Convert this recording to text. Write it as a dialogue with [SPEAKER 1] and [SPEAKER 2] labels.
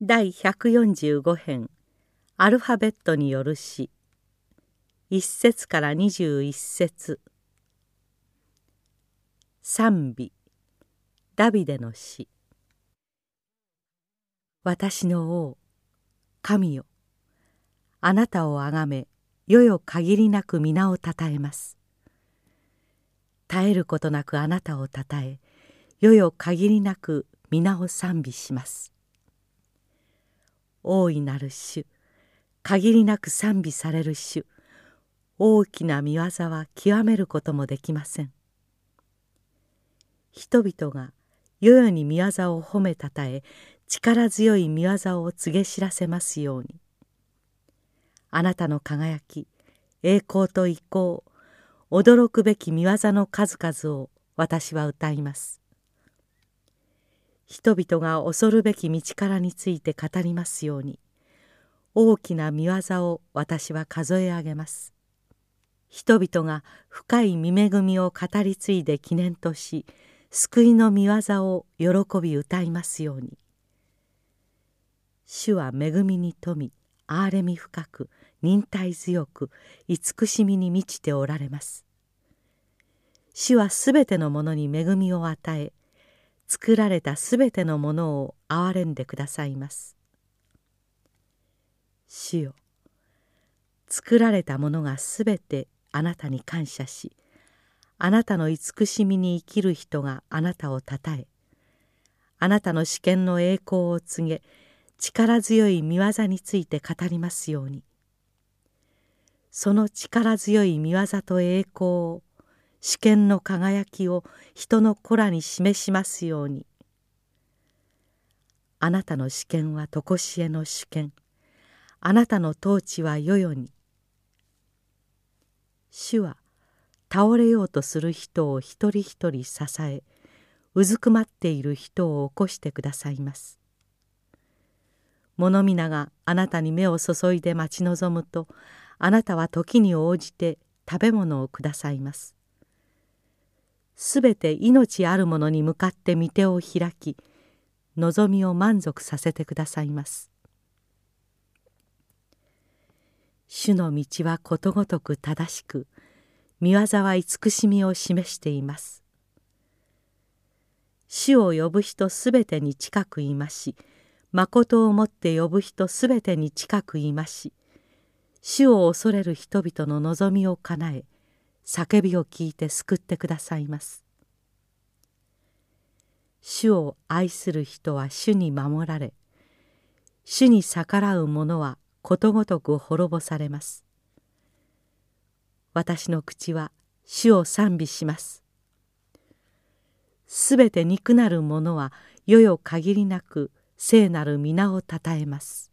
[SPEAKER 1] 第145編。アルファベットによる詩。1節から21節。賛美。ダビデの詩。私の王神よ。あなたをあがめよよ限りなく皆をたたえます。絶えることなくあなたをたたえよよ限りなく皆を賛美します。大いなる主。限りなく賛美される主。大きな見業は極めることもできません。人々が世々に見業を褒めたたえ力強い見業を告げ知らせますように。あなたの輝き栄光と意向驚くべき見業の数々を私は歌います。人々が恐るべき道からについて語りますように大きな見業を私は数え上げます。人々が深い見恵みを語り継いで記念とし救いの見業を喜び歌いますように。主は恵みに富み憐れみ深く忍耐強く慈しみに満ちておられます。主はすべてのものに恵みを与え作られたすべてのものを憐れんでくださいます。主よ作られたものがすべてあなたに感謝しあなたの慈しみに生きる人があなたをたたえあなたの主権の栄光を告げ力強い見業について語りますように。その力強い見業と栄光を主権の輝きを人の子らに示しますように。あなたの主権は常しえの主権あなたの統治は世々に。主は倒れようとする人を一人一人支えうずくまっている人を起こしてくださいます。物皆があなたに目を注いで待ち望むとあなたは時に応じて食べ物をくださいます。すべて命あるものに向かって御手を開き望みを満足させてくださいます。主の道はことごとく正しく見業は慈しみを示しています。主を呼ぶ人すべてに近くいまし誠をもって呼ぶ人すべてに近くいまし主を恐れる人々の望みを叶え叫びを聞いて救ってくださいます。主を愛する人は主に守られ主に逆らう者はことごとく滅ぼされます。私の口は主を賛美します。すべて憎なる者は世よ限りなく聖なる皆をたたえます。